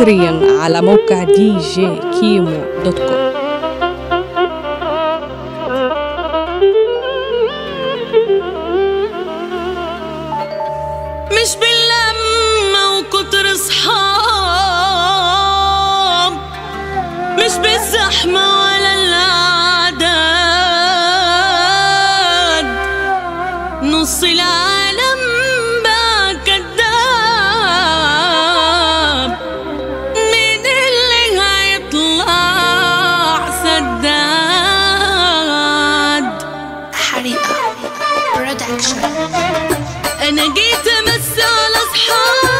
حصريا على موقع دي جي كيمو dot com. مش باللمة وكتر صحاب مش بالزحمة ولا العدد نص العالم برودكشن أنا جيت امسي على اصحابي